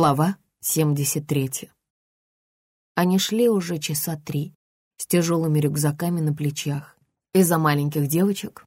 Глава 73. Они шли уже часа три с тяжелыми рюкзаками на плечах. Из-за маленьких девочек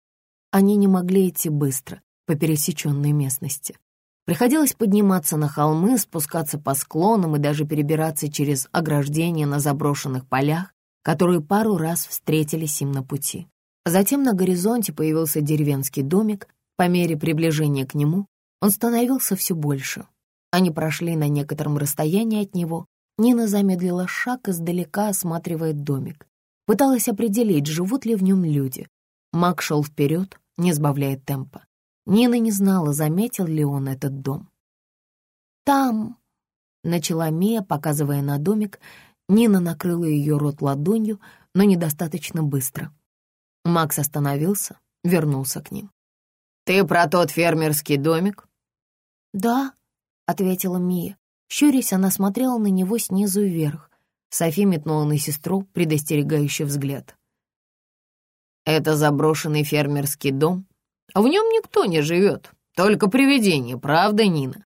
они не могли идти быстро по пересеченной местности. Приходилось подниматься на холмы, спускаться по склонам и даже перебираться через ограждения на заброшенных полях, которые пару раз встретились им на пути. Затем на горизонте появился деревенский домик. По мере приближения к нему он становился все больше. Они прошли на некотором расстоянии от него. Нина замедлила шаг, издалека осматривая домик. Пыталась определить, живут ли в нем люди. Мак шел вперед, не сбавляя темпа. Нина не знала, заметил ли он этот дом. «Там», — начала Мия, показывая на домик. Нина накрыла ее рот ладонью, но недостаточно быстро. Макс остановился, вернулся к ним. «Ты про тот фермерский домик?» «Да», — ответила Мия. Щурясь, она смотрела на него снизу вверх. Софи метнула на сестру предостерегающий взгляд. «Это заброшенный фермерский дом. В нем никто не живет, только привидение, правда, Нина?»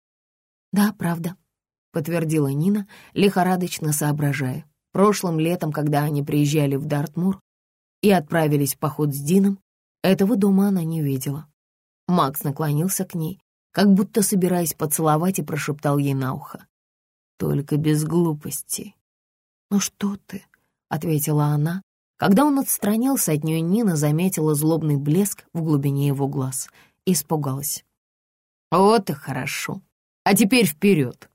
«Да, правда», — подтвердила Нина, лихорадочно соображая. Прошлым летом, когда они приезжали в Дартмур и отправились в поход с Дином, этого дома она не видела. Макс наклонился к ней, как будто собираясь поцеловать, и прошептал ей на ухо. «Только без глупостей». «Ну что ты?» — ответила она. Когда он отстранился от нее, Нина заметила злобный блеск в глубине его глаз и испугалась. «Вот и хорошо. А теперь вперед!»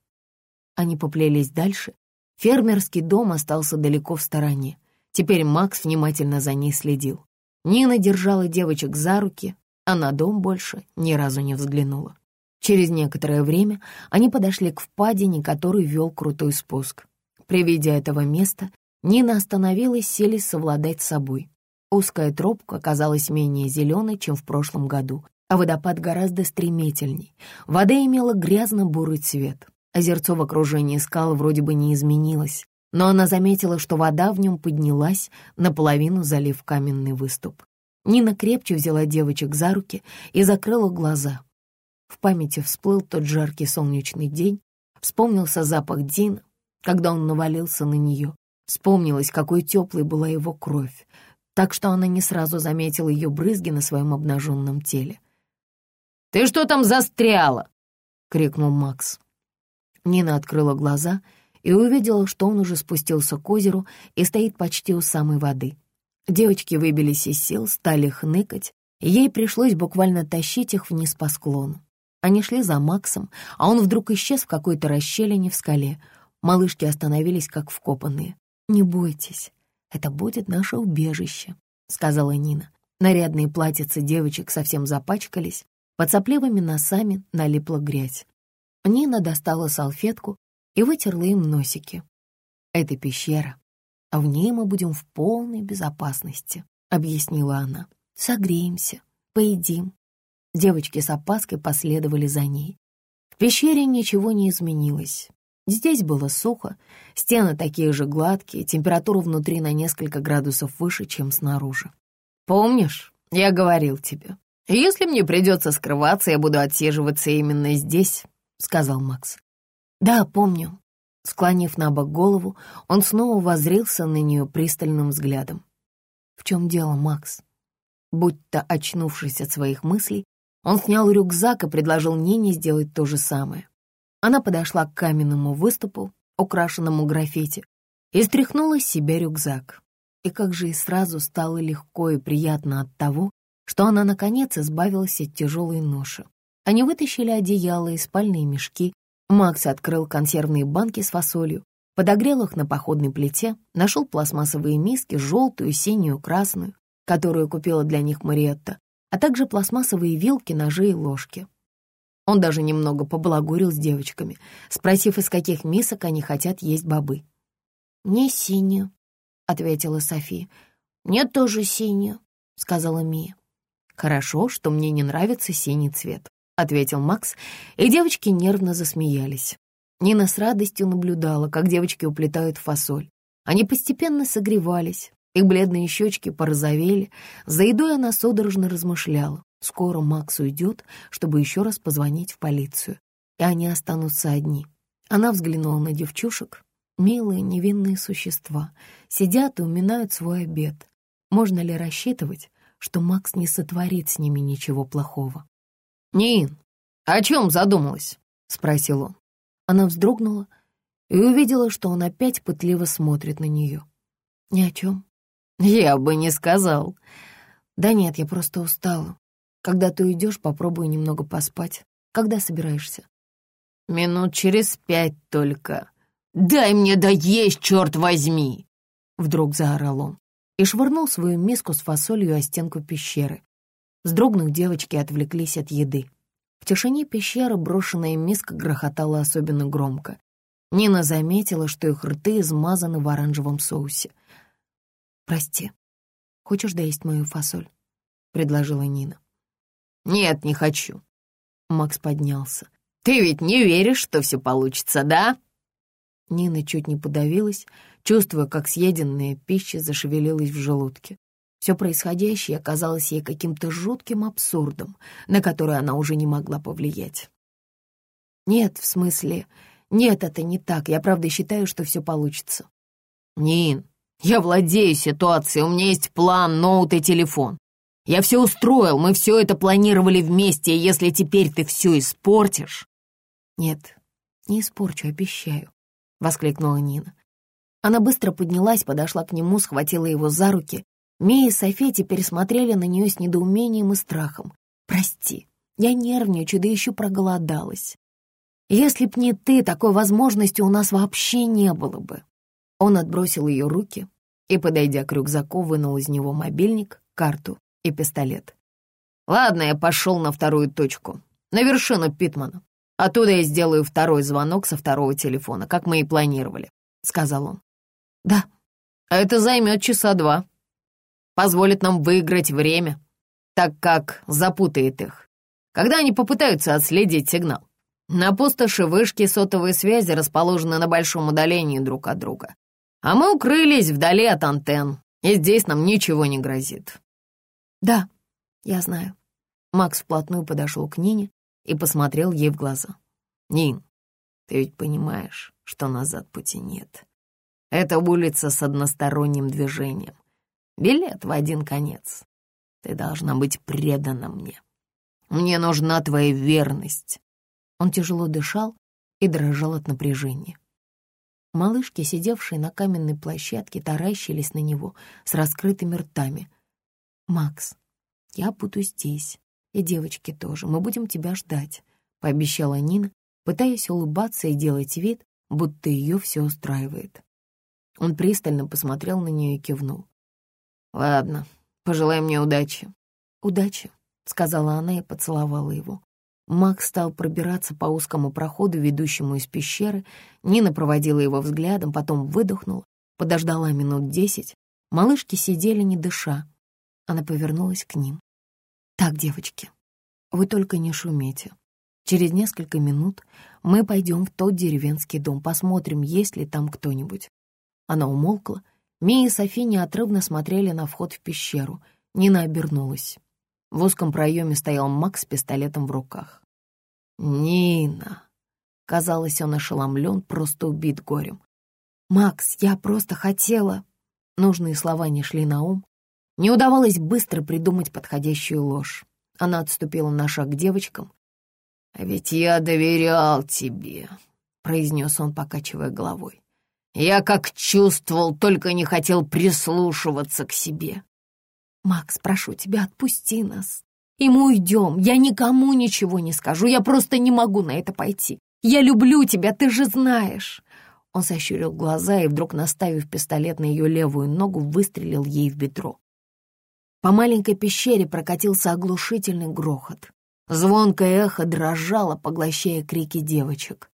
Они поплелись дальше. Фермерский дом остался далеко в стороне. Теперь Макс внимательно за ней следил. Нина держала девочек за руки, а на дом больше ни разу не взглянула. Через некоторое время они подошли к впадине, который вел крутой спуск. При виде этого места Нина остановилась, селись совладать с собой. Узкая тропка оказалась менее зеленой, чем в прошлом году, а водопад гораздо стремительней. Вода имела грязно-бурый цвет. Озерцо в окружении скал вроде бы не изменилось, но она заметила, что вода в нем поднялась, наполовину залив каменный выступ. Нина крепче взяла девочек за руки и закрыла глаза — в памяти всплыл тот жаркий солнечный день, вспомнился запах Дина, когда он навалился на нее. Вспомнилось, какой теплой была его кровь, так что она не сразу заметила ее брызги на своем обнаженном теле. «Ты что там застряла?» — крикнул Макс. Нина открыла глаза и увидела, что он уже спустился к озеру и стоит почти у самой воды. Девочки выбились из сил, стали хныкать, и ей пришлось буквально тащить их вниз по склону. Они шли за Максом, а он вдруг исчез в какой-то расщелине в скале. Малышки остановились как вкопанные. «Не бойтесь, это будет наше убежище», — сказала Нина. Нарядные платьицы девочек совсем запачкались, под сопливыми носами налипла грязь. Нина достала салфетку и вытерла им носики. «Это пещера, а в ней мы будем в полной безопасности», — объяснила она. «Согреемся, поедим, Девочки с опаской последовали за ней. В пещере ничего не изменилось. Здесь было сухо, стены такие же гладкие, температура внутри на несколько градусов выше, чем снаружи. «Помнишь, я говорил тебе, если мне придется скрываться, я буду отсиживаться именно здесь», — сказал Макс. «Да, помню». Склонив на бок голову, он снова воззрился на нее пристальным взглядом. «В чем дело, Макс?» Будь-то очнувшись от своих мыслей, он снял рюкзак и предложил Нине сделать то же самое. Она подошла к каменному выступу, украшенному граффити, и стряхнула с себя рюкзак. И как же и сразу стало легко и приятно от того, что она, наконец, избавилась от тяжелой ноши. Они вытащили одеяло и спальные мешки. Макс открыл консервные банки с фасолью, подогрел их на походной плите, нашел пластмассовые миски, желтую, синюю, красную, которую купила для них Мариетта, а также пластмассовые вилки, ножи и ложки. Он даже немного побалагурил с девочками, спросив, из каких мисок они хотят есть бобы. «Не синюю», — ответила София. «Мне тоже синюю», — сказала Мия. «Хорошо, что мне не нравится синий цвет», — ответил Макс, и девочки нервно засмеялись. Нина с радостью наблюдала, как девочки уплетают фасоль. Они постепенно согревались, их бледные щечки порозовели. За едой она судорожно размышляла. Скоро Макс уйдет, чтобы еще раз позвонить в полицию, и они останутся одни. Она взглянула на девчушек. Милые невинные существа сидят и уминают свой обед. Можно ли рассчитывать, что Макс не сотворит с ними ничего плохого? «Нин, о чем задумалась?» — спросил он. Она вздрогнула и увидела, что он опять пытливо смотрит на нее. «Ни о чем». «Я бы не сказал». «Да нет, я просто устала. Когда ты уйдешь, попробую немного поспать. Когда собираешься?» «Минут через пять только. Дай мне доесть, черт возьми!» Вдруг заорал он и швырнул свою миску с фасолью о стенку пещеры. Вздрогнув, девочки отвлеклись от еды. В тишине пещеры брошенная миска грохотала особенно громко. Нина заметила, что их рты измазаны в оранжевом соусе. «Прости, хочешь доесть мою фасоль?» — предложила Нина. «Нет, не хочу». Макс поднялся. «Ты ведь не веришь, что все получится, да?» Нина чуть не подавилась, чувствуя, как съеденная пища зашевелилась в желудке. Все происходящее оказалось ей каким-то жутким абсурдом, на который она уже не могла повлиять. «Нет, в смысле, нет, это не так. Я правда считаю, что все получится». «Нин, я владею ситуацией, у меня есть план, ноут и телефон. Я все устроил, мы все это планировали вместе, и если теперь ты все испортишь...» «Нет, не испорчу, обещаю», — воскликнула Нина. Она быстро поднялась, подошла к нему, схватила его за руки Мия и София теперь смотрели на нее с недоумением и страхом. «Прости, я нервничаю, да еще проголодалась. Если б не ты, такой возможности у нас вообще не было бы». Он отбросил ее руки и, подойдя к рюкзаку, вынул из него мобильник, карту и пистолет. «Ладно, я пошел на вторую точку, на вершину Питмана. Оттуда я сделаю второй звонок со второго телефона, как мы и планировали», — сказал он. «Да». «Это займет часа два», позволит нам выиграть время, так как запутает их, когда они попытаются отследить сигнал. На пустоши вышки сотовой связи расположены на большом удалении друг от друга. А мы укрылись вдали от антенн, и здесь нам ничего не грозит. Да, я знаю. Макс вплотную подошел к Нине и посмотрел ей в глаза. Нин, ты ведь понимаешь, что назад пути нет. Это улица с односторонним движением. Билет в один конец. Ты должна быть предана мне. Мне нужна твоя верность». Он тяжело дышал и дрожал от напряжения. Малышки, сидевшие на каменной площадке, таращились на него с раскрытыми ртами. «Макс, я буду здесь, и девочки тоже. Мы будем тебя ждать», — пообещала Нина, пытаясь улыбаться и делать вид, будто ее все устраивает. Он пристально посмотрел на нее и кивнул. «Ладно, пожелай мне удачи». «Удачи», — сказала она и поцеловала его. Макс стал пробираться по узкому проходу, ведущему из пещеры. Нина проводила его взглядом, потом выдохнула, подождала минут десять. Малышки сидели, не дыша. Она повернулась к ним. «Так, девочки, вы только не шумите. Через несколько минут мы пойдем в тот деревенский дом, посмотрим, есть ли там кто-нибудь». Она умолкла Мия и Софи неотрывно смотрели на вход в пещеру. Нина обернулась. В узком проеме стоял Макс с пистолетом в руках. «Нина!» Казалось, он ошеломлен, просто убит горем. «Макс, я просто хотела...» Нужные слова не шли на ум. Не удавалось быстро придумать подходящую ложь. Она отступила на шаг к девочкам. «А ведь я доверял тебе», — произнес он, покачивая головой. Я как чувствовал, только не хотел прислушиваться к себе. «Макс, прошу тебя, отпусти нас. И мы уйдем. Я никому ничего не скажу. Я просто не могу на это пойти. Я люблю тебя, ты же знаешь». Он сощурил глаза и, вдруг наставив пистолет на ее левую ногу, выстрелил ей в бедро. По маленькой пещере прокатился оглушительный грохот. Звонкое эхо дрожало, поглощая крики девочек.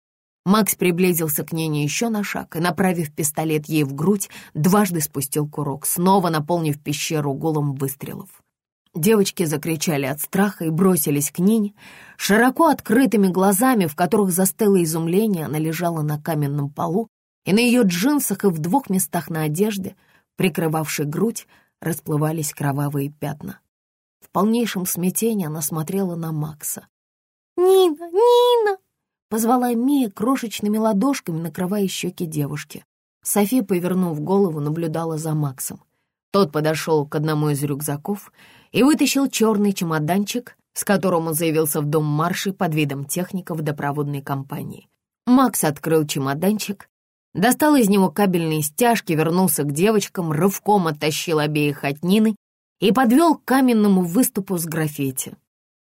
Макс приблизился к Нене еще на шаг и, направив пистолет ей в грудь, дважды спустил курок, снова наполнив пещеру гулом выстрелов. Девочки закричали от страха и бросились к Нине. Широко открытыми глазами, в которых застыло изумление, она лежала на каменном полу, и на ее джинсах и в двух местах на одежде, прикрывавшей грудь, расплывались кровавые пятна. В полнейшем смятении она смотрела на Макса. «Нина! Нина!» — позвала Мия крошечными ладошками, накрывая щеки девушки. София, повернув голову, наблюдала за Максом. Тот подошел к одному из рюкзаков и вытащил черный чемоданчик, с которым он заявился в дом марши под видом техника водопроводной компании. Макс открыл чемоданчик, достал из него кабельные стяжки, вернулся к девочкам, рывком оттащил обеих от Нины и подвел к каменному выступу с граффити.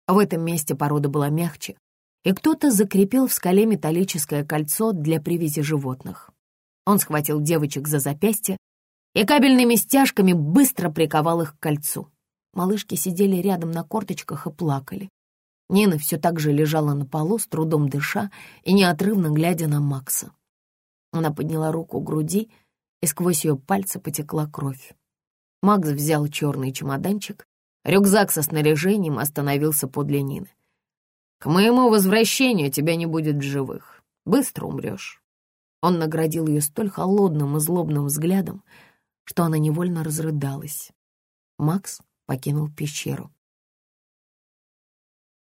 В этом месте порода была мягче, и кто-то закрепил в скале металлическое кольцо для привязи животных. Он схватил девочек за запястье и кабельными стяжками быстро приковал их к кольцу. Малышки сидели рядом на корточках и плакали. Нина все так же лежала на полу, с трудом дыша и неотрывно глядя на Макса. Она подняла руку к груди, и сквозь ее пальцы потекла кровь. Макс взял черный чемоданчик, рюкзак со снаряжением остановился подле Нины. «К моему возвращению тебя не будет в живых. Быстро умрешь». Он наградил ее столь холодным и злобным взглядом, что она невольно разрыдалась. Макс покинул пещеру.